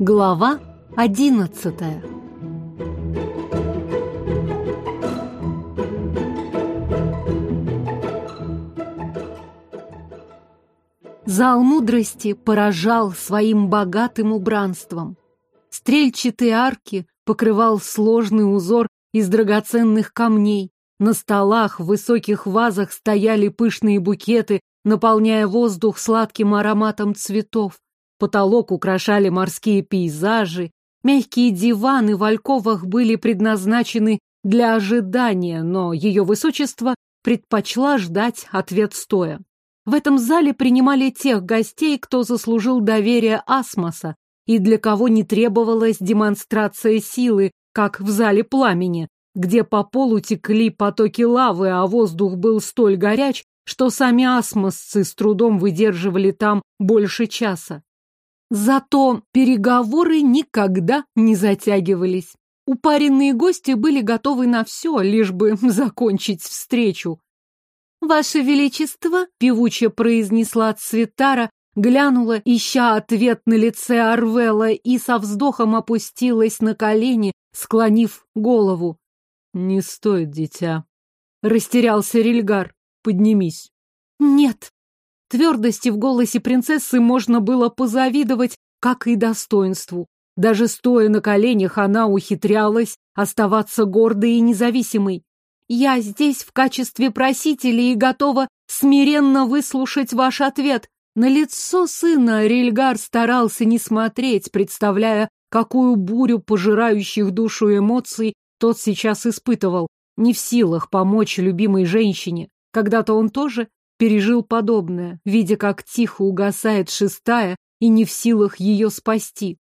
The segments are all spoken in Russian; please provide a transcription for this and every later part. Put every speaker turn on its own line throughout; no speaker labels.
Глава одиннадцатая Зал мудрости поражал своим богатым убранством. Стрельчатые арки покрывал сложный узор из драгоценных камней. На столах в высоких вазах стояли пышные букеты, наполняя воздух сладким ароматом цветов. Потолок украшали морские пейзажи. Мягкие диваны в альковах были предназначены для ожидания, но ее высочество предпочла ждать ответ стоя. В этом зале принимали тех гостей, кто заслужил доверие Асмоса и для кого не требовалась демонстрация силы, как в зале пламени, где по полу текли потоки лавы, а воздух был столь горяч, что сами асмосцы с трудом выдерживали там больше часа. Зато переговоры никогда не затягивались. Упаренные гости были готовы на все, лишь бы закончить встречу. «Ваше Величество!» — певуче произнесла Цветара, глянула, ища ответ на лице Арвела, и со вздохом опустилась на колени, склонив голову. «Не стоит, дитя!» — растерялся Рильгар. «Поднимись!» «Нет!» Твердости в голосе принцессы можно было позавидовать, как и достоинству. Даже стоя на коленях, она ухитрялась оставаться гордой и независимой. Я здесь в качестве просителя и готова смиренно выслушать ваш ответ. На лицо сына Рильгар старался не смотреть, представляя, какую бурю пожирающих душу эмоций тот сейчас испытывал, не в силах помочь любимой женщине. Когда-то он тоже пережил подобное, видя, как тихо угасает шестая и не в силах ее спасти.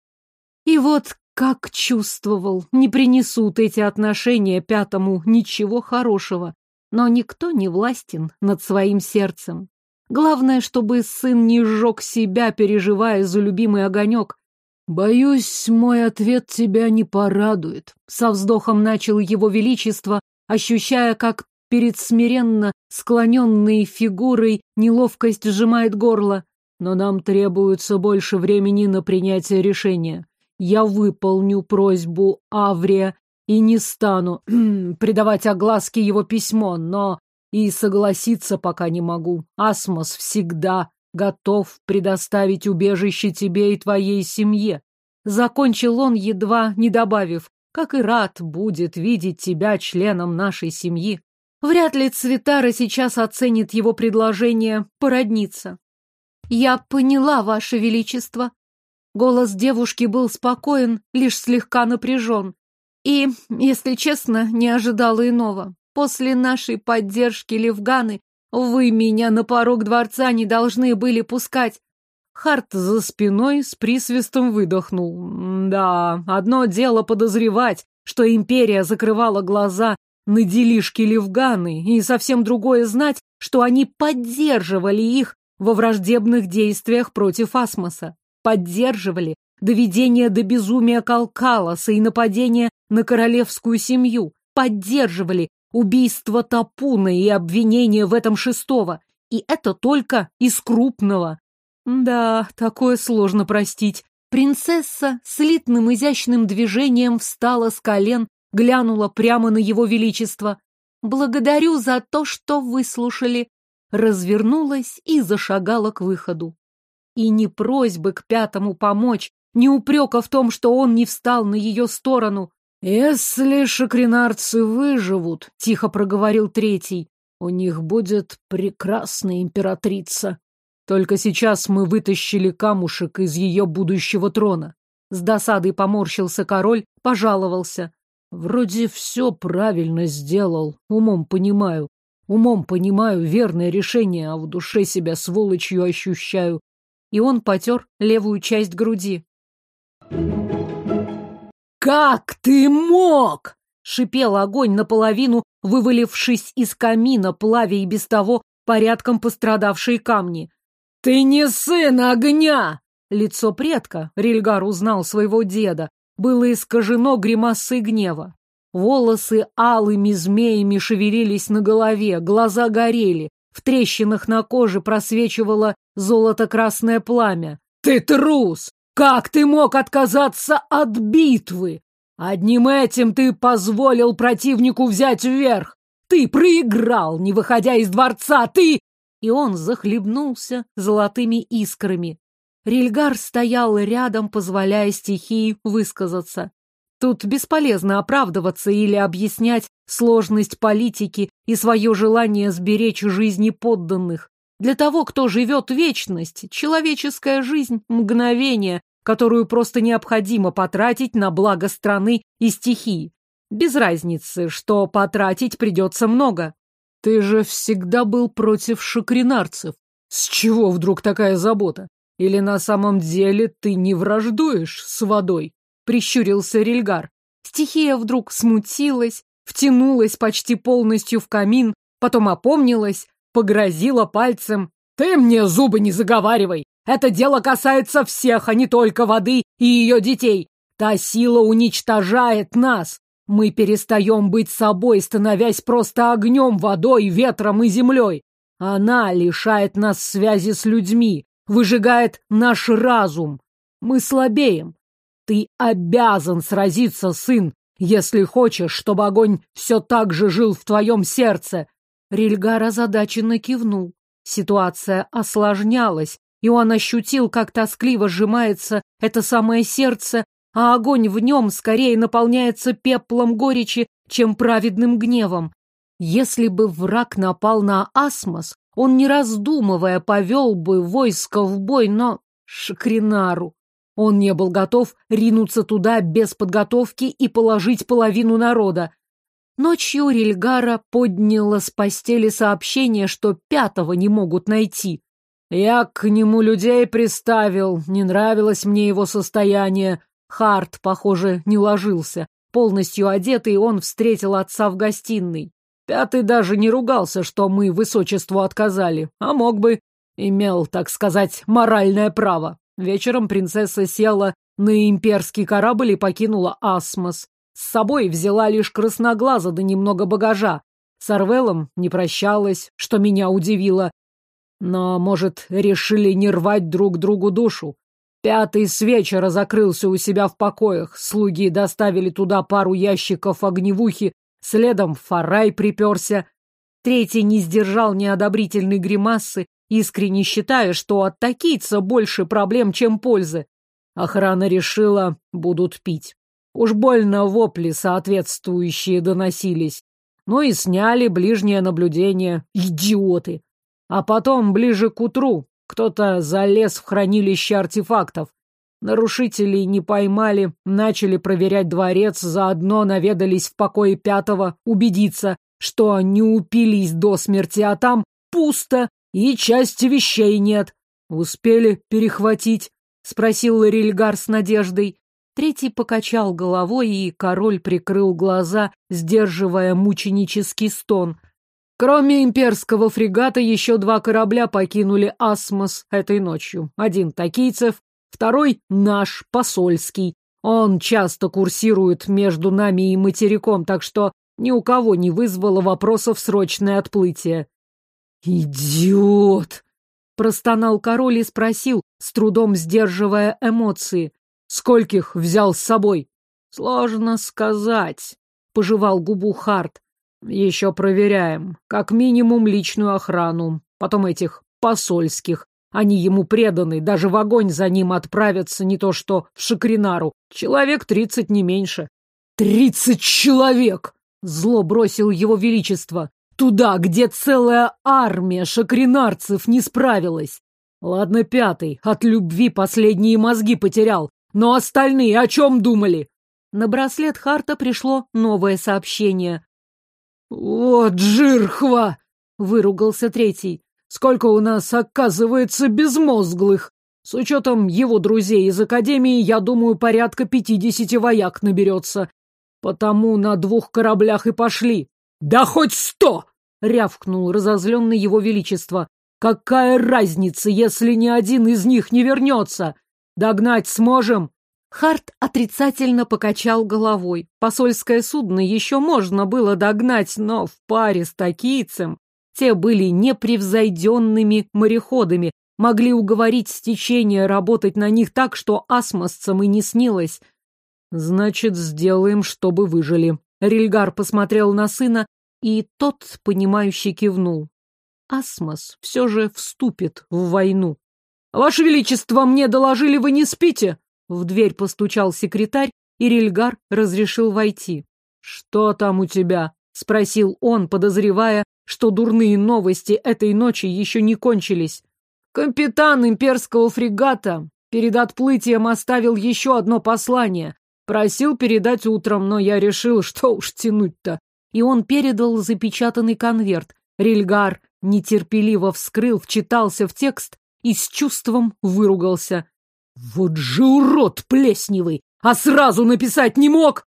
И вот как чувствовал, не принесут эти отношения пятому ничего хорошего. Но никто не властен над своим сердцем. Главное, чтобы сын не сжег себя, переживая за любимый огонек. «Боюсь, мой ответ тебя не порадует», — со вздохом начал его величество, ощущая, как перед смиренно склоненной фигурой неловкость сжимает горло. «Но нам требуется больше времени на принятие решения я выполню просьбу Аврия и не стану придавать огласке его письмо, но и согласиться пока не могу. Асмос всегда готов предоставить убежище тебе и твоей семье. Закончил он, едва не добавив, как и рад будет видеть тебя членом нашей семьи. Вряд ли Цветара сейчас оценит его предложение породниться. Я поняла, Ваше Величество, Голос девушки был спокоен, лишь слегка напряжен. И, если честно, не ожидала иного. После нашей поддержки Левганы вы меня на порог дворца не должны были пускать. Харт за спиной с присвистом выдохнул. Да, одно дело подозревать, что империя закрывала глаза на делишки Левганы, и совсем другое знать, что они поддерживали их во враждебных действиях против Асмоса поддерживали доведение до безумия Калкалоса и нападение на королевскую семью, поддерживали убийство Тапуна и обвинение в этом шестого. И это только из крупного. Да, такое сложно простить. Принцесса слитным изящным движением встала с колен, глянула прямо на его величество. «Благодарю за то, что выслушали», развернулась и зашагала к выходу. И ни просьбы к пятому помочь, ни упрека в том, что он не встал на ее сторону. «Если шакринарцы выживут», — тихо проговорил третий, — «у них будет прекрасная императрица. Только сейчас мы вытащили камушек из ее будущего трона». С досадой поморщился король, пожаловался. «Вроде все правильно сделал, умом понимаю. Умом понимаю верное решение, а в душе себя сволочью ощущаю и он потер левую часть груди. «Как ты мог?» — шипел огонь наполовину, вывалившись из камина, плавя и без того порядком пострадавшие камни. «Ты не сын огня!» Лицо предка, Рильгар узнал своего деда, было искажено гримасой гнева. Волосы алыми змеями шевелились на голове, глаза горели, в трещинах на коже просвечивала золото-красное пламя. «Ты трус! Как ты мог отказаться от битвы? Одним этим ты позволил противнику взять вверх. Ты проиграл, не выходя из дворца, ты...» И он захлебнулся золотыми искрами. Рильгар стоял рядом, позволяя стихии высказаться. Тут бесполезно оправдываться или объяснять сложность политики и свое желание сберечь жизни подданных. Для того, кто живет вечность, человеческая жизнь — мгновение, которую просто необходимо потратить на благо страны и стихии. Без разницы, что потратить придется много. Ты же всегда был против шакринарцев. С чего вдруг такая забота? Или на самом деле ты не враждуешь с водой? Прищурился Рильгар. Стихия вдруг смутилась, втянулась почти полностью в камин, потом опомнилась, погрозила пальцем. «Ты мне зубы не заговаривай! Это дело касается всех, а не только воды и ее детей. Та сила уничтожает нас. Мы перестаем быть собой, становясь просто огнем, водой, ветром и землей. Она лишает нас связи с людьми, выжигает наш разум. Мы слабеем. Ты обязан сразиться, сын, если хочешь, чтобы огонь все так же жил в твоем сердце. Рильгар озадаченно кивнул. Ситуация осложнялась, и он ощутил, как тоскливо сжимается это самое сердце, а огонь в нем скорее наполняется пеплом горечи, чем праведным гневом. Если бы враг напал на Асмос, он, не раздумывая, повел бы войско в бой, но Шакринару. Он не был готов ринуться туда без подготовки и положить половину народа. Ночью Рильгара подняла с постели сообщение, что пятого не могут найти. Я к нему людей приставил, не нравилось мне его состояние. Харт, похоже, не ложился. Полностью одетый, он встретил отца в гостиной. Пятый даже не ругался, что мы высочеству отказали, а мог бы. Имел, так сказать, моральное право. Вечером принцесса села на имперский корабль и покинула Асмос. С собой взяла лишь красноглаза да немного багажа. С Арвелом не прощалась, что меня удивило. Но, может, решили не рвать друг другу душу. Пятый с вечера закрылся у себя в покоях. Слуги доставили туда пару ящиков огневухи, следом Фарай приперся. Третий не сдержал неодобрительной гримасы, искренне считая, что от такийца больше проблем, чем пользы. Охрана решила, будут пить. Уж больно вопли соответствующие доносились. Ну и сняли ближнее наблюдение. Идиоты! А потом, ближе к утру, кто-то залез в хранилище артефактов. Нарушителей не поймали, начали проверять дворец, заодно наведались в покое пятого, убедиться, что не упились до смерти, а там пусто и части вещей нет. Успели перехватить? Спросил Ларильгар с надеждой. Третий покачал головой, и король прикрыл глаза, сдерживая мученический стон — Кроме имперского фрегата, еще два корабля покинули Асмос этой ночью. Один такийцев, второй наш, посольский. Он часто курсирует между нами и материком, так что ни у кого не вызвало вопросов срочное отплытие. «Идиот!» — простонал король и спросил, с трудом сдерживая эмоции. «Скольких взял с собой?» «Сложно сказать», — пожевал губу Харт. Еще проверяем. Как минимум личную охрану. Потом этих посольских. Они ему преданы, даже в огонь за ним отправятся, не то что в Шакринару. Человек тридцать, не меньше. «Тридцать человек!» — зло бросил его величество. «Туда, где целая армия шакринарцев не справилась. Ладно, пятый, от любви последние мозги потерял. Но остальные о чем думали?» На браслет Харта пришло новое сообщение. «Вот жирхва!» — выругался третий. «Сколько у нас, оказывается, безмозглых! С учетом его друзей из Академии, я думаю, порядка пятидесяти вояк наберется. Потому на двух кораблях и пошли. Да хоть сто!» — рявкнул разозленный его величество. «Какая разница, если ни один из них не вернется? Догнать сможем?» Харт отрицательно покачал головой. Посольское судно еще можно было догнать, но в паре с такийцем те были непревзойденными мореходами, Могли уговорить стечение работать на них так, что асмосцам и не снилось. Значит, сделаем, чтобы выжили. Рильгар посмотрел на сына, и тот, понимающе кивнул. Асмос все же вступит в войну. «Ваше Величество, мне доложили, вы не спите!» В дверь постучал секретарь, и Рильгар разрешил войти. «Что там у тебя?» — спросил он, подозревая, что дурные новости этой ночи еще не кончились. «Капитан имперского фрегата перед отплытием оставил еще одно послание. Просил передать утром, но я решил, что уж тянуть-то. И он передал запечатанный конверт. Рильгар нетерпеливо вскрыл, вчитался в текст и с чувством выругался. «Вот же урод плесневый! А сразу написать не мог!»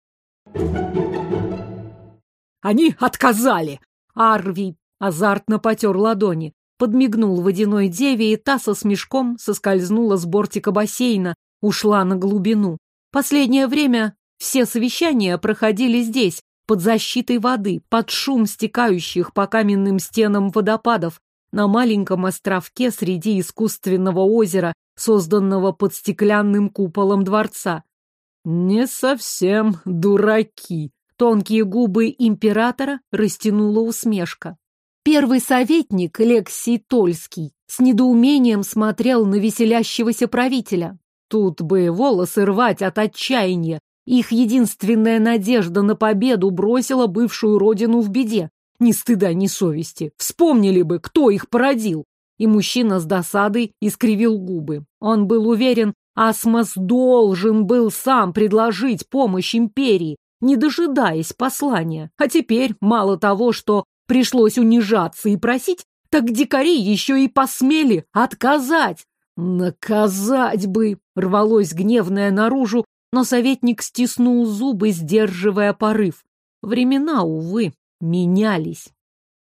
Они отказали. Арви азартно потер ладони, подмигнул водяной деве, и та со смешком соскользнула с бортика бассейна, ушла на глубину. Последнее время все совещания проходили здесь, под защитой воды, под шум стекающих по каменным стенам водопадов, на маленьком островке среди искусственного озера, созданного под стеклянным куполом дворца. Не совсем дураки. Тонкие губы императора растянула усмешка. Первый советник, Лексий Тольский, с недоумением смотрел на веселящегося правителя. Тут бы волосы рвать от отчаяния. Их единственная надежда на победу бросила бывшую родину в беде. Ни стыда, ни совести. Вспомнили бы, кто их породил. И мужчина с досадой искривил губы. Он был уверен, Асмос должен был сам предложить помощь империи, не дожидаясь послания. А теперь, мало того, что пришлось унижаться и просить, так дикари еще и посмели отказать. Наказать бы! Рвалось гневное наружу, но советник стиснул зубы, сдерживая порыв. Времена, увы, менялись.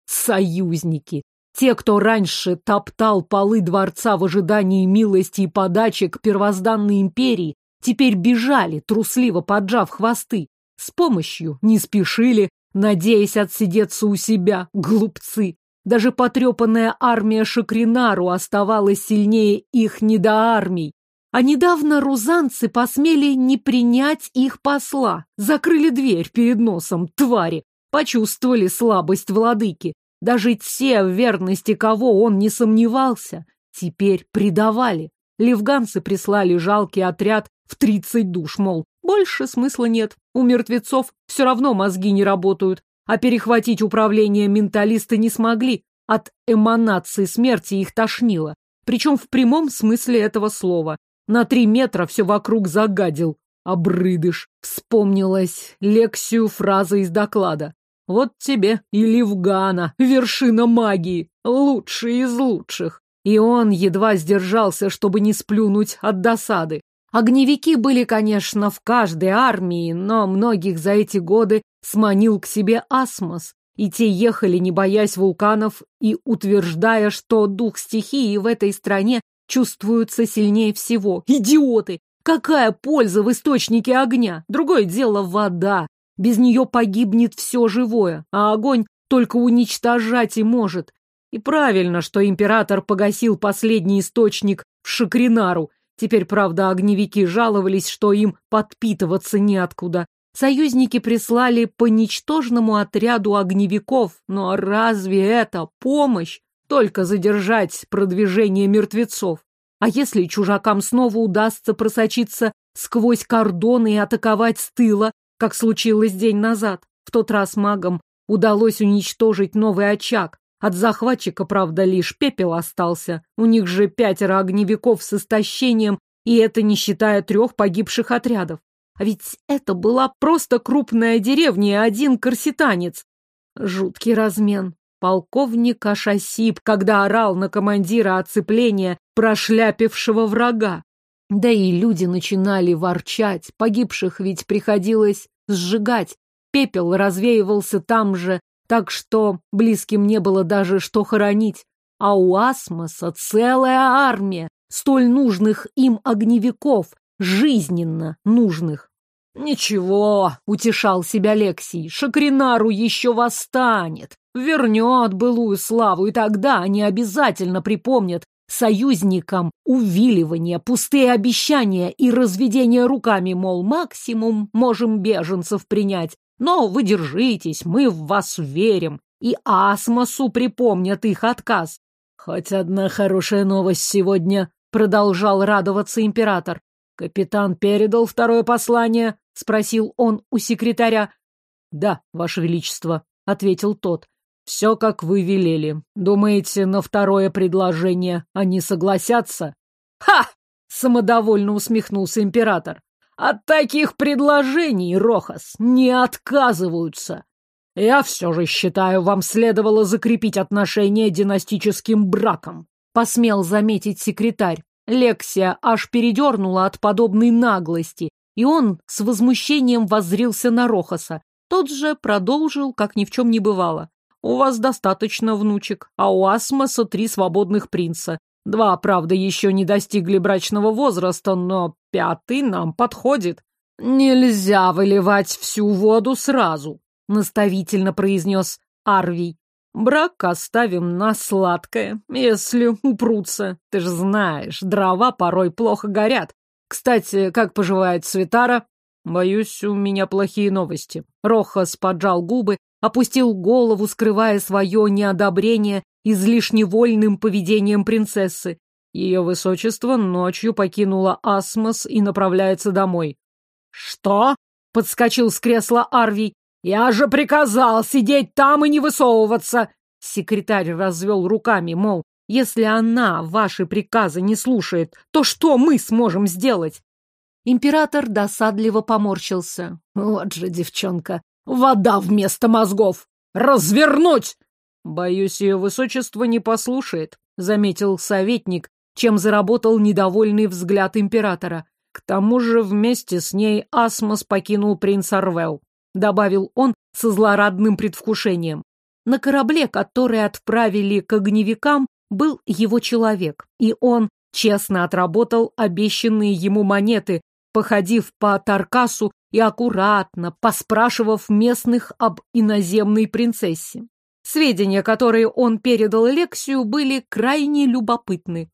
Союзники. Те, кто раньше топтал полы дворца в ожидании милости и подачи к первозданной империи, теперь бежали, трусливо поджав хвосты. С помощью не спешили, надеясь отсидеться у себя, глупцы. Даже потрепанная армия Шакринару оставалась сильнее их недоармий. А недавно рузанцы посмели не принять их посла, закрыли дверь перед носом, твари, почувствовали слабость владыки. Даже те, в верности кого он не сомневался, теперь предавали. Левганцы прислали жалкий отряд в тридцать душ, мол, больше смысла нет. У мертвецов все равно мозги не работают, а перехватить управление менталисты не смогли. От эманации смерти их тошнило. Причем в прямом смысле этого слова. На три метра все вокруг загадил. Обрыдыш. Вспомнилась Лексию фраза из доклада. Вот тебе и Ливгана, вершина магии, лучший из лучших. И он едва сдержался, чтобы не сплюнуть от досады. Огневики были, конечно, в каждой армии, но многих за эти годы сманил к себе Асмос, и те ехали, не боясь вулканов и утверждая, что дух стихии в этой стране чувствуется сильнее всего. Идиоты! Какая польза в источнике огня? Другое дело вода. Без нее погибнет все живое, а огонь только уничтожать и может. И правильно, что император погасил последний источник в Шакринару. Теперь, правда, огневики жаловались, что им подпитываться неоткуда. Союзники прислали по ничтожному отряду огневиков, но разве это помощь? Только задержать продвижение мертвецов. А если чужакам снова удастся просочиться сквозь кордоны и атаковать с тыла, как случилось день назад. В тот раз магам удалось уничтожить новый очаг. От захватчика, правда, лишь пепел остался. У них же пятеро огневиков с истощением, и это не считая трех погибших отрядов. А ведь это была просто крупная деревня и один корситанец. Жуткий размен. Полковник Ашасип, когда орал на командира оцепления прошляпившего врага. Да и люди начинали ворчать, погибших ведь приходилось сжигать. Пепел развеивался там же, так что близким не было даже что хоронить. А у Асмоса целая армия столь нужных им огневиков, жизненно нужных. «Ничего», — утешал себя Лексий, — «Шакринару еще восстанет, вернет былую славу, и тогда они обязательно припомнят союзникам увиливание, пустые обещания и разведение руками, мол, максимум можем беженцев принять. Но вы держитесь, мы в вас верим. И Асмосу припомнят их отказ. Хоть одна хорошая новость сегодня, продолжал радоваться император. Капитан передал второе послание, спросил он у секретаря. Да, ваше величество, ответил тот. Все, как вы велели. Думаете, на второе предложение они согласятся? Ха! Самодовольно усмехнулся император. От таких предложений, Рохас, не отказываются. Я все же считаю, вам следовало закрепить отношения династическим браком. Посмел заметить секретарь. Лексия аж передернула от подобной наглости, и он с возмущением воззрился на Рохаса. Тот же продолжил, как ни в чем не бывало. У вас достаточно внучек, а у Асмоса три свободных принца. Два, правда, еще не достигли брачного возраста, но пятый нам подходит. Нельзя выливать всю воду сразу, наставительно произнес Арвий. Брак оставим на сладкое, если упрутся. Ты ж знаешь, дрова порой плохо горят. Кстати, как поживает Светара? Боюсь, у меня плохие новости. Рохас поджал губы опустил голову, скрывая свое неодобрение излишне вольным поведением принцессы. Ее высочество ночью покинула Асмос и направляется домой. «Что?» — подскочил с кресла Арвий. «Я же приказал сидеть там и не высовываться!» Секретарь развел руками, мол, если она ваши приказы не слушает, то что мы сможем сделать? Император досадливо поморщился. Вот же девчонка. Вода вместо мозгов! Развернуть! Боюсь, ее высочество не послушает, заметил советник, чем заработал недовольный взгляд императора. К тому же вместе с ней Асмос покинул принц Арвел, добавил он со злорадным предвкушением. На корабле, который отправили к огневикам, был его человек, и он честно отработал обещанные ему монеты, походив по Таркасу и аккуратно поспрашивав местных об иноземной принцессе. Сведения, которые он передал Лексию, были крайне любопытны.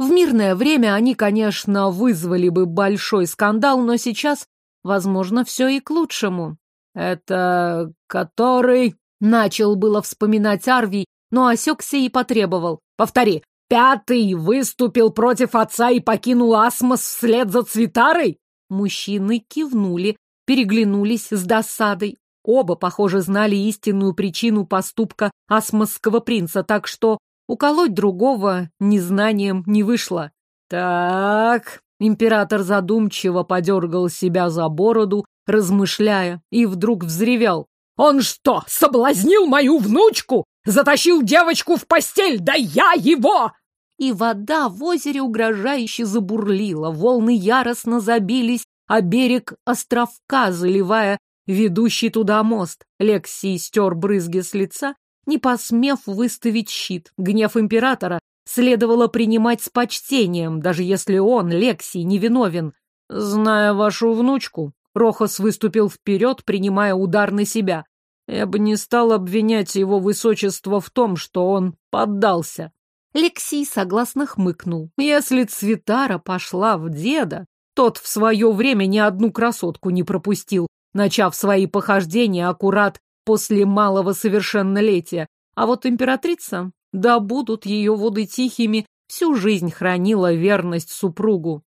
В мирное время они, конечно, вызвали бы большой скандал, но сейчас, возможно, все и к лучшему. Это который... Начал было вспоминать Арвий, но осекся и потребовал. Повтори. Пятый выступил против отца и покинул Асмос вслед за Цветарой? Мужчины кивнули, переглянулись с досадой. Оба, похоже, знали истинную причину поступка асмосского принца, так что уколоть другого незнанием не вышло. «Так...» — император задумчиво подергал себя за бороду, размышляя, и вдруг взревел. «Он что, соблазнил мою внучку? Затащил девочку в постель? Да я его!» и вода в озере угрожающе забурлила, волны яростно забились, а берег островка, заливая ведущий туда мост. Лексий стер брызги с лица, не посмев выставить щит. Гнев императора следовало принимать с почтением, даже если он, Лексий, невиновен. Зная вашу внучку, Рохос выступил вперед, принимая удар на себя. Я бы не стал обвинять его высочество в том, что он поддался. Лексий согласно хмыкнул. Если Цветара пошла в деда, тот в свое время ни одну красотку не пропустил, начав свои похождения аккурат после малого совершеннолетия. А вот императрица, да будут ее воды тихими, всю жизнь хранила верность супругу.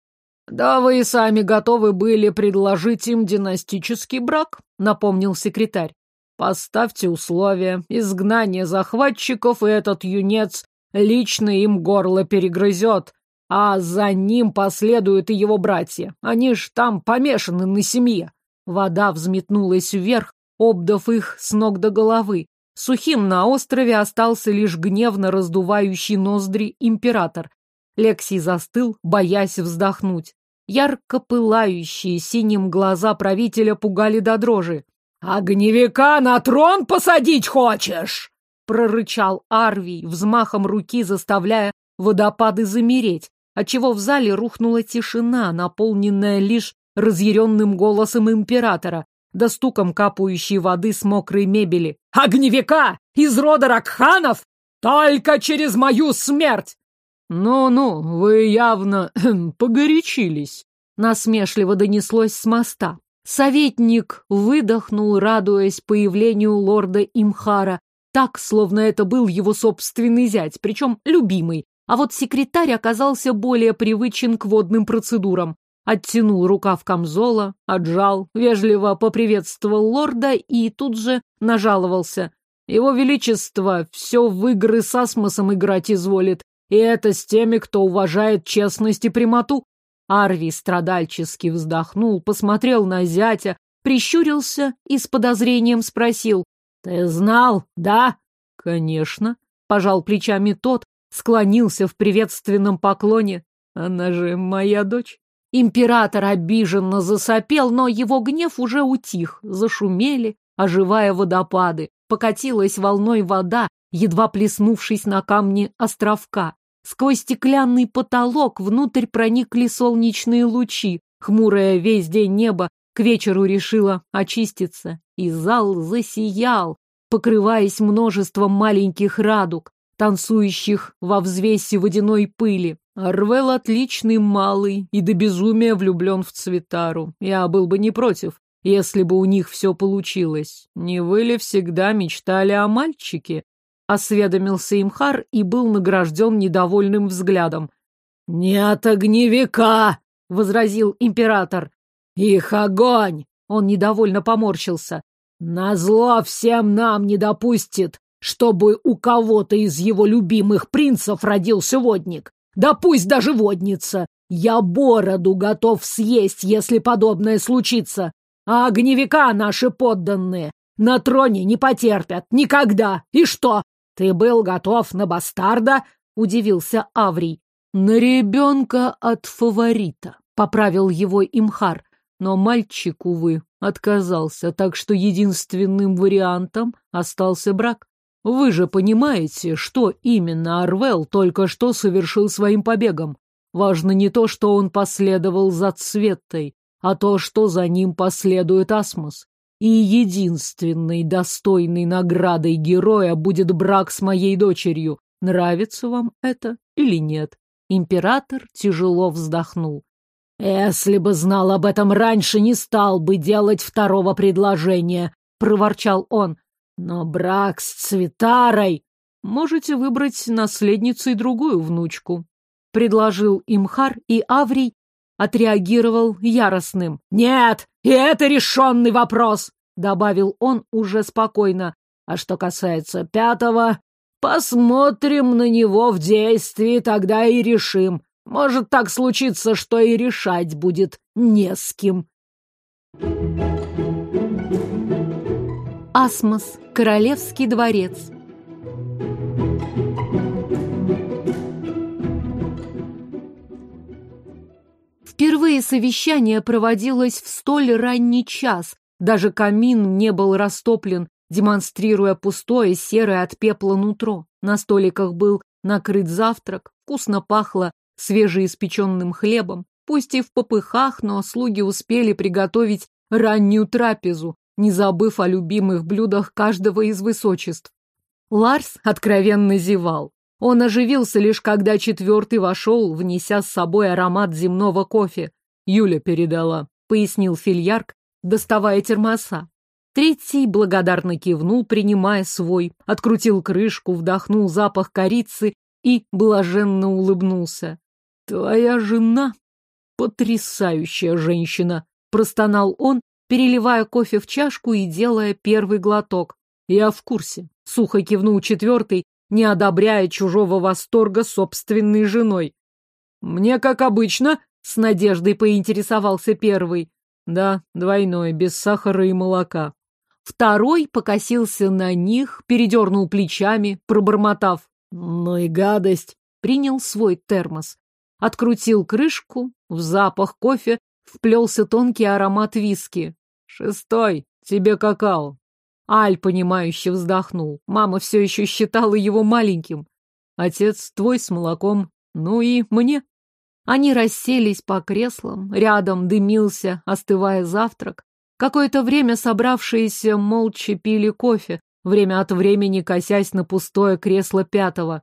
«Да вы и сами готовы были предложить им династический брак», — напомнил секретарь. «Поставьте условия, изгнание захватчиков, и этот юнец лично им горло перегрызет, а за ним последуют и его братья. Они ж там помешаны на семье. Вода взметнулась вверх, обдав их с ног до головы. Сухим на острове остался лишь гневно раздувающий ноздри император. Лексий застыл, боясь вздохнуть. Ярко пылающие синим глаза правителя пугали до дрожи. «Огневика на трон посадить хочешь?» прорычал Арвий, взмахом руки заставляя водопады замереть, отчего в зале рухнула тишина, наполненная лишь разъяренным голосом императора, да стуком капающей воды с мокрой мебели. «Огневика! Из рода Ракханов! Только через мою смерть!»
«Ну-ну, вы явно погорячились», — насмешливо донеслось с моста. Советник выдохнул, радуясь появлению лорда Имхара, так, словно это был его собственный зять, причем любимый. А вот секретарь оказался более привычен к водным процедурам. Оттянул рукав камзола, отжал, вежливо поприветствовал лорда и тут же нажаловался. Его Величество все в игры с асмосом играть изволит, и это с теми, кто уважает честность и прямоту. Арви страдальчески вздохнул, посмотрел на зятя, прищурился и с подозрением спросил. «Ты знал, да?» «Конечно», — пожал плечами тот, склонился в приветственном поклоне. «Она же моя дочь». Император обиженно засопел, но его гнев уже утих. Зашумели, оживая водопады. Покатилась волной вода, едва плеснувшись на камни островка. Сквозь стеклянный потолок внутрь проникли солнечные лучи. Хмурое весь день небо к вечеру решило очиститься, и зал засиял, покрываясь множеством маленьких радуг, танцующих во взвесе водяной пыли. Арвел отличный малый и до безумия влюблен в Цветару. Я был бы не против, если бы у них все получилось. Не вы ли всегда мечтали о мальчике? Осведомился Имхар и был награжден недовольным взглядом. «Не от огневика!» — возразил император. «Их огонь!» — он недовольно поморщился. «Назло всем нам не допустит, чтобы у кого-то из его любимых принцев родился водник. Да пусть даже водница. Я бороду готов съесть, если подобное случится. А огневика наши подданные на троне не потерпят. Никогда. И что? «Ты был готов на бастарда?» — удивился Аврий. «На ребенка от фаворита», — поправил его Имхар. Но мальчик, увы, отказался, так что единственным вариантом остался брак. Вы же понимаете, что именно Арвел только что совершил своим побегом. Важно не то, что он последовал за Цветой, а то, что за ним последует Асмос и единственной достойной наградой героя будет брак с моей дочерью. Нравится вам это или нет? Император тяжело вздохнул. «Если бы знал об этом раньше, не стал бы делать второго предложения», — проворчал он. «Но брак с Цветарой...» «Можете выбрать наследницу и другую внучку», — предложил Имхар, и Аврий отреагировал яростным. «Нет, и это решенный вопрос!» — добавил он уже спокойно. «А что касается пятого, посмотрим на него в действии, тогда и решим. Может так случиться, что и решать будет не с кем».
Асмос, Королевский дворец. Впервые совещание проводилось в столь ранний час. Даже камин не был растоплен, демонстрируя пустое, серое от пепла нутро. На столиках был накрыт завтрак, вкусно пахло свежеиспеченным хлебом. Пусть и в попыхах, но слуги успели приготовить раннюю трапезу, не забыв о любимых блюдах каждого из высочеств. Ларс откровенно зевал. Он оживился лишь когда четвертый вошел, внеся с собой аромат земного кофе. Юля передала, пояснил Фильярк, доставая термоса. Третий благодарно кивнул, принимая свой, открутил крышку, вдохнул запах корицы и блаженно улыбнулся. «Твоя жена — потрясающая женщина!» — простонал он, переливая кофе в чашку и делая первый глоток. «Я в курсе», — сухо кивнул четвертый, не одобряя чужого восторга собственной женой. «Мне, как обычно», — с надеждой поинтересовался первый. «Да, двойной, без сахара и молока». Второй покосился на них, передернул плечами, пробормотав. «Ну и гадость!» Принял свой термос. Открутил крышку, в запах кофе вплелся тонкий аромат виски. «Шестой, тебе какао». Аль, понимающе вздохнул. Мама все еще считала его маленьким. Отец твой с молоком, ну и мне. Они расселись по креслам, рядом дымился, остывая завтрак. Какое-то время собравшиеся молча пили кофе, время от времени косясь на пустое кресло пятого.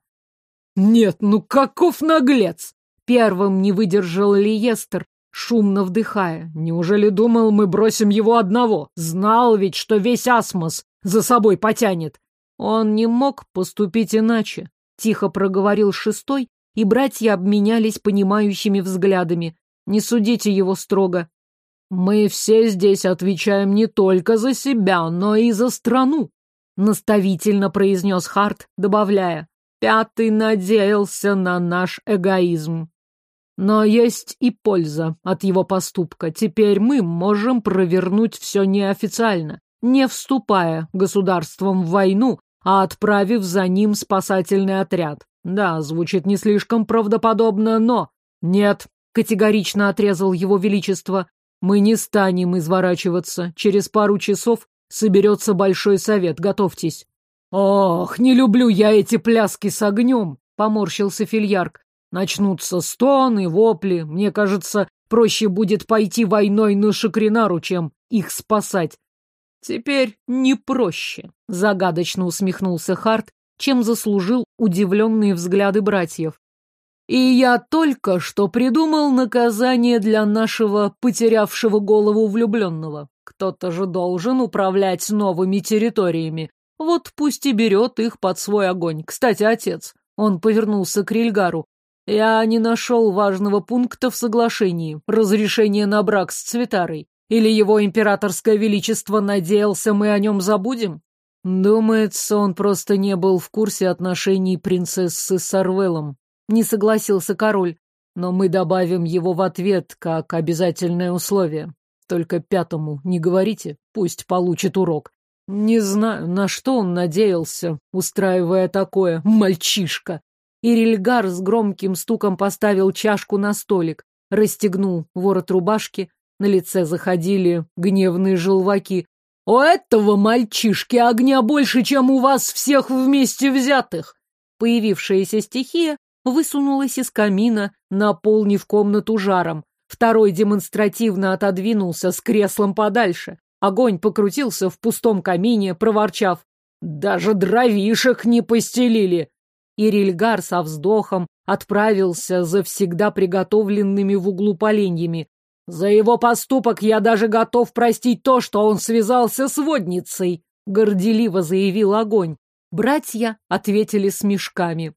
Нет, ну каков наглец! Первым не выдержал Лиестер, шумно вдыхая. Неужели думал, мы бросим его одного? Знал ведь, что весь асмос за собой потянет. Он не мог поступить иначе. Тихо проговорил шестой, и братья обменялись понимающими взглядами. Не судите его строго. Мы все здесь отвечаем не только за себя, но и за страну, наставительно произнес Харт, добавляя. Пятый надеялся на наш эгоизм. Но есть и польза от его поступка. Теперь мы можем провернуть все неофициально, не вступая государством в войну, а отправив за ним спасательный отряд. Да, звучит не слишком правдоподобно, но... Нет, категорично отрезал его величество. Мы не станем изворачиваться. Через пару часов соберется большой совет. Готовьтесь. Ох, не люблю я эти пляски с огнем, поморщился Фильярк. Начнутся стоны, вопли. Мне кажется, проще будет пойти войной на Шакринару, чем их спасать. Теперь не проще, загадочно усмехнулся Харт, чем заслужил удивленные взгляды братьев. И я только что придумал наказание для нашего потерявшего голову влюбленного. Кто-то же должен управлять новыми территориями. Вот пусть и берет их под свой огонь. Кстати, отец, он повернулся к Рильгару, я не нашел важного пункта в соглашении, разрешение на брак с Цветарой. Или его императорское величество надеялся, мы о нем забудем? Думается, он просто не был в курсе отношений принцессы с Арвелом. Не согласился король. Но мы добавим его в ответ как обязательное условие. Только пятому не говорите, пусть получит урок. Не знаю, на что он надеялся, устраивая такое, мальчишка. Ирильгар с громким стуком поставил чашку на столик, расстегнул ворот рубашки, на лице заходили гневные желваки. «У этого мальчишки огня больше, чем у вас всех вместе взятых!» Появившаяся стихия высунулась из камина, наполнив комнату жаром. Второй демонстративно отодвинулся с креслом подальше. Огонь покрутился в пустом камине, проворчав. «Даже дровишек не постелили!» И Рильгар со вздохом отправился за всегда приготовленными в углу поленьями. «За его поступок я даже готов простить то, что он связался с водницей», — горделиво заявил огонь. Братья ответили с мешками.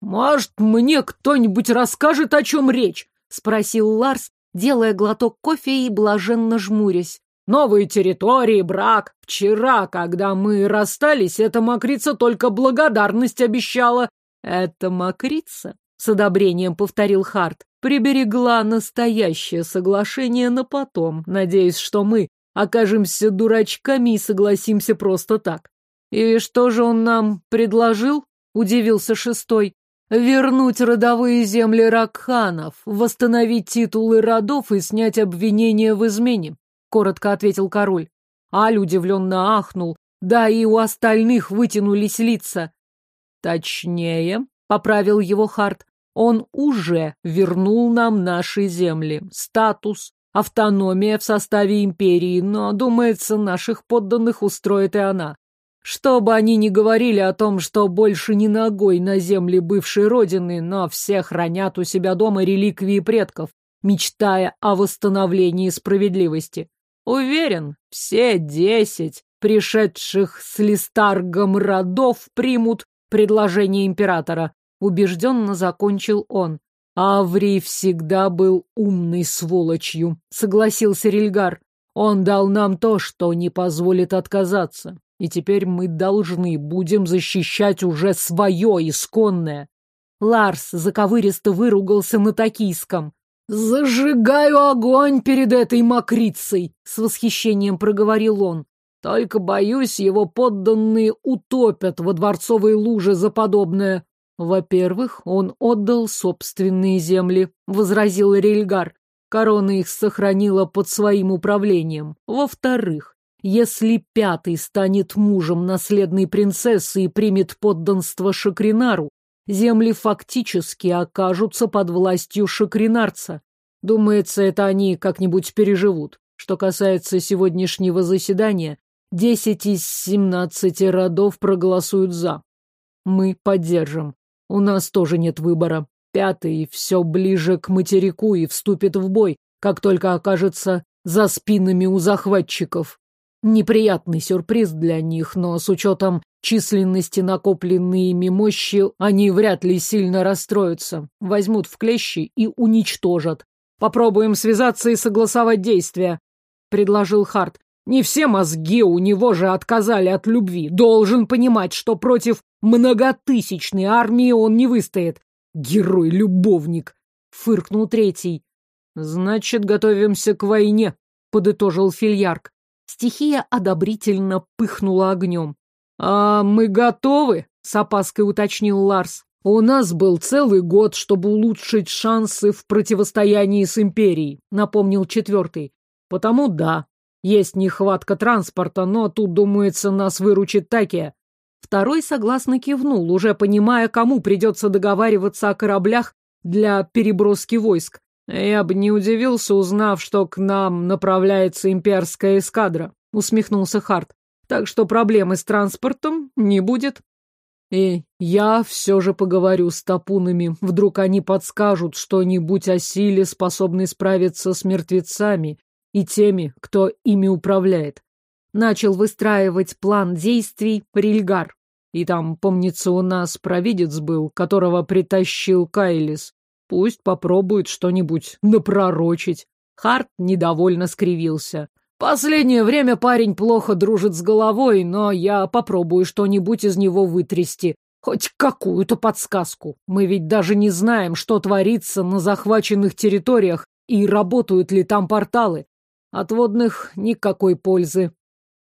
«Может, мне кто-нибудь расскажет, о чем речь?» — спросил Ларс, делая глоток кофе и блаженно жмурясь. Новые территории, брак. Вчера, когда мы расстались, эта мокрица только благодарность обещала. Это мокрица? С одобрением повторил Харт. Приберегла настоящее соглашение на потом, надеясь, что мы окажемся дурачками и согласимся просто так. И что же он нам предложил? Удивился шестой. Вернуть родовые земли Ракханов, восстановить титулы родов и снять обвинения в измене коротко ответил король. Аль удивленно ахнул. Да и у остальных вытянулись лица. Точнее, поправил его Харт, он уже вернул нам наши земли. Статус, автономия в составе империи, но, думается, наших подданных устроит и она. Что бы они ни говорили о том, что больше не ногой на земле бывшей родины, но все хранят у себя дома реликвии предков, мечтая о восстановлении справедливости. Уверен, все десять пришедших с листаргом родов примут предложение императора. Убежденно закончил он. Аврий всегда был умной сволочью, согласился Рильгар. Он дал нам то, что не позволит отказаться. И теперь мы должны будем защищать уже свое исконное. Ларс заковыристо выругался на токийском. «Зажигаю огонь перед этой мокрицей!» — с восхищением проговорил он. «Только, боюсь, его подданные утопят во дворцовой луже за подобное». «Во-первых, он отдал собственные земли», — возразил Рельгар. Корона их сохранила под своим управлением. Во-вторых, если пятый станет мужем наследной принцессы и примет подданство Шакринару, земли фактически окажутся под властью шакринарца. Думается, это они как-нибудь переживут. Что касается сегодняшнего заседания, десять из семнадцати родов проголосуют «за». Мы поддержим. У нас тоже нет выбора. Пятый все ближе к материку и вступит в бой, как только окажется за спинами у захватчиков. Неприятный сюрприз для них, но с учетом численности накопленной ими мощи они вряд ли сильно расстроятся. Возьмут в клещи и уничтожат. Попробуем связаться и согласовать действия, предложил Харт. Не все мозги у него же отказали от любви. Должен понимать, что против многотысячной армии он не выстоит. Герой-любовник, фыркнул третий. Значит, готовимся к войне, подытожил Фильярк. Стихия одобрительно пыхнула огнем. «А мы готовы?» — с опаской уточнил Ларс. «У нас был целый год, чтобы улучшить шансы в противостоянии с Империей», — напомнил четвертый. «Потому да, есть нехватка транспорта, но тут, думается, нас выручит Такия». Второй согласно кивнул, уже понимая, кому придется договариваться о кораблях для переброски войск. «Я бы не удивился, узнав, что к нам направляется имперская эскадра», — усмехнулся Харт. «Так что проблемы с транспортом не будет». «И я все же поговорю с топунами. Вдруг они подскажут что-нибудь о силе, способной справиться с мертвецами и теми, кто ими управляет». Начал выстраивать план действий Рильгар. И там, помнится, у нас провидец был, которого притащил Кайлис. Пусть попробует что-нибудь напророчить. Харт недовольно скривился. Последнее время парень плохо дружит с головой, но я попробую что-нибудь из него вытрясти. Хоть какую-то подсказку. Мы ведь даже не знаем, что творится на захваченных территориях и работают ли там порталы. От водных никакой пользы.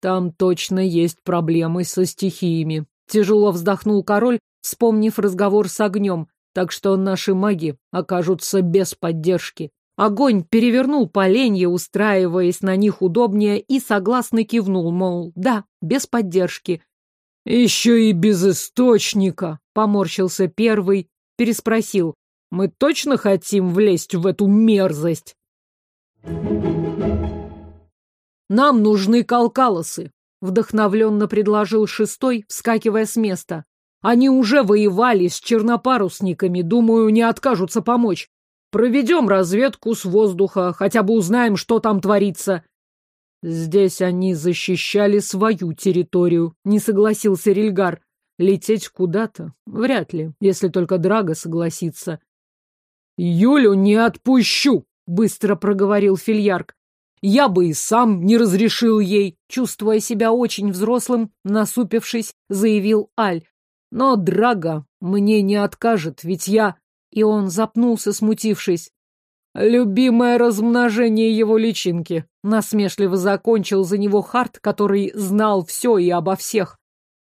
Там точно есть проблемы со стихиями. Тяжело вздохнул король, вспомнив разговор с огнем так что наши маги окажутся без поддержки. Огонь перевернул поленья, устраиваясь на них удобнее, и согласно кивнул, мол, да, без поддержки. «Еще и без источника», — поморщился первый, переспросил. «Мы точно хотим влезть в эту мерзость?» «Нам нужны калкалосы», — вдохновленно предложил шестой, вскакивая с места. Они уже воевали с чернопарусниками, думаю, не откажутся помочь. Проведем разведку с воздуха, хотя бы узнаем, что там творится. Здесь они защищали свою территорию, не согласился Рильгар. Лететь куда-то? Вряд ли, если только Драга согласится. Юлю не отпущу, быстро проговорил Фильярк. Я бы и сам не разрешил ей, чувствуя себя очень взрослым, насупившись, заявил Аль. Но Драга мне не откажет, ведь я... И он запнулся, смутившись. Любимое размножение его личинки. Насмешливо закончил за него Харт, который знал все и обо всех.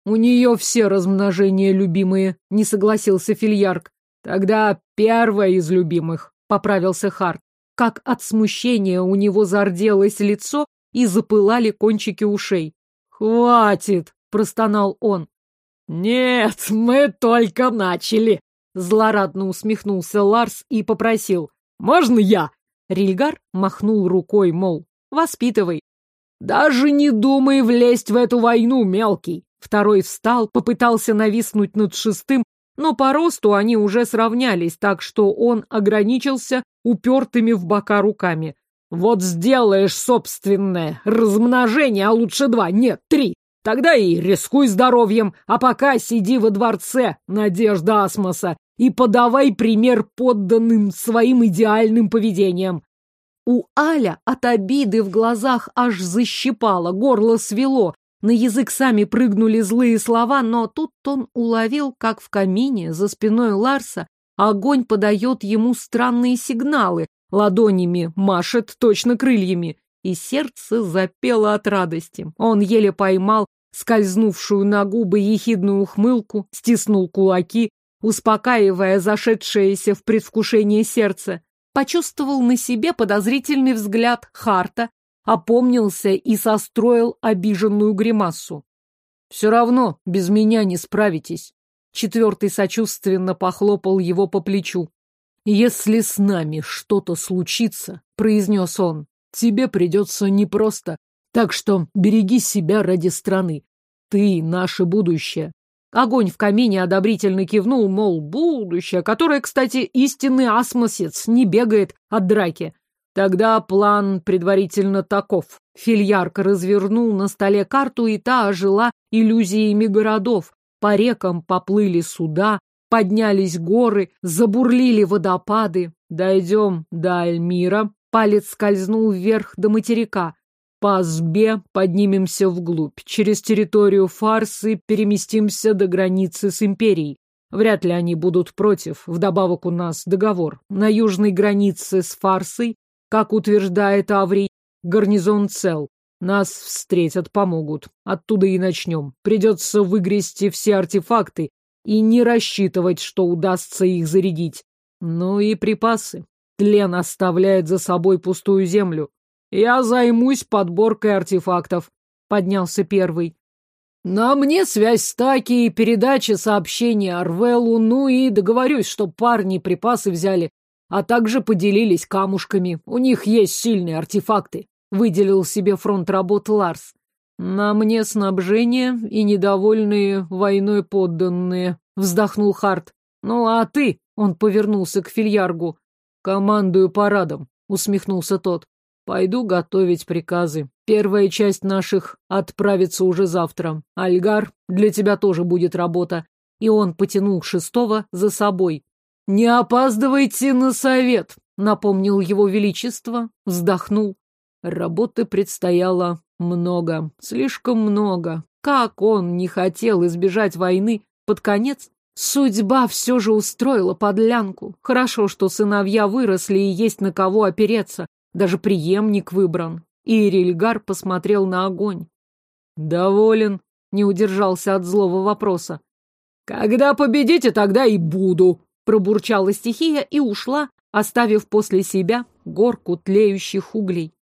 У нее все размножения любимые, не согласился Фильярк. Тогда первое из любимых, поправился Харт. Как от смущения у него зарделось лицо и запылали кончики ушей. «Хватит!» — простонал он. «Нет, мы только начали!» Злорадно усмехнулся Ларс и попросил. «Можно я?» Рильгар махнул рукой, мол, воспитывай. «Даже не думай влезть в эту войну, мелкий!» Второй встал, попытался нависнуть над шестым, но по росту они уже сравнялись, так что он ограничился упертыми в бока руками. «Вот сделаешь собственное размножение, а лучше два, нет, три, Тогда и рискуй здоровьем, а пока сиди во дворце, Надежда Асмоса, и подавай пример подданным своим идеальным поведением. У Аля от обиды в глазах аж защипало, горло свело, на язык сами прыгнули злые слова, но тут он уловил, как в камине за спиной Ларса огонь подает ему странные сигналы, ладонями машет точно крыльями и сердце запело от радости. Он еле поймал скользнувшую на губы ехидную ухмылку, стиснул кулаки, успокаивая зашедшееся в предвкушение сердце. Почувствовал на себе подозрительный взгляд Харта, опомнился и состроил обиженную гримасу. «Все равно без меня не справитесь». Четвертый сочувственно похлопал его по плечу. «Если с нами что-то случится», — произнес он, Тебе придется непросто. Так что береги себя ради страны. Ты — наше будущее. Огонь в камине одобрительно кивнул, мол, будущее, которое, кстати, истинный асмосец, не бегает от драки. Тогда план предварительно таков. Фильярк развернул на столе карту, и та ожила иллюзиями городов. По рекам поплыли суда, поднялись горы, забурлили водопады. Дойдем до Альмира. Палец скользнул вверх до материка. По Азбе поднимемся вглубь. Через территорию Фарсы переместимся до границы с Империей. Вряд ли они будут против. Вдобавок у нас договор. На южной границе с Фарсой, как утверждает Аврий, гарнизон цел. Нас встретят, помогут. Оттуда и начнем. Придется выгрести все артефакты и не рассчитывать, что удастся их зарядить. Ну и припасы. Тлен оставляет за собой пустую землю. Я займусь подборкой артефактов, поднялся первый. На мне связь с Таки и передача сообщения Арвелу, ну и договорюсь, что парни припасы взяли, а также поделились камушками. У них есть сильные артефакты. Выделил себе фронт работ Ларс. На мне снабжение и недовольные войной подданные, вздохнул Харт. Ну а ты, он повернулся к Фильяргу. Командую парадом, усмехнулся тот. Пойду готовить приказы. Первая часть наших отправится уже завтра. Альгар, для тебя тоже будет работа. И он потянул шестого за собой. Не опаздывайте на совет, напомнил его величество, вздохнул. Работы предстояло много, слишком много. Как он не хотел избежать войны под конец? Судьба все же устроила подлянку. Хорошо, что сыновья выросли и есть на кого опереться. Даже преемник выбран. И Рильгар посмотрел на огонь. «Доволен», — не удержался от злого вопроса. «Когда победите, тогда и буду», — пробурчала стихия и ушла, оставив после себя горку тлеющих углей.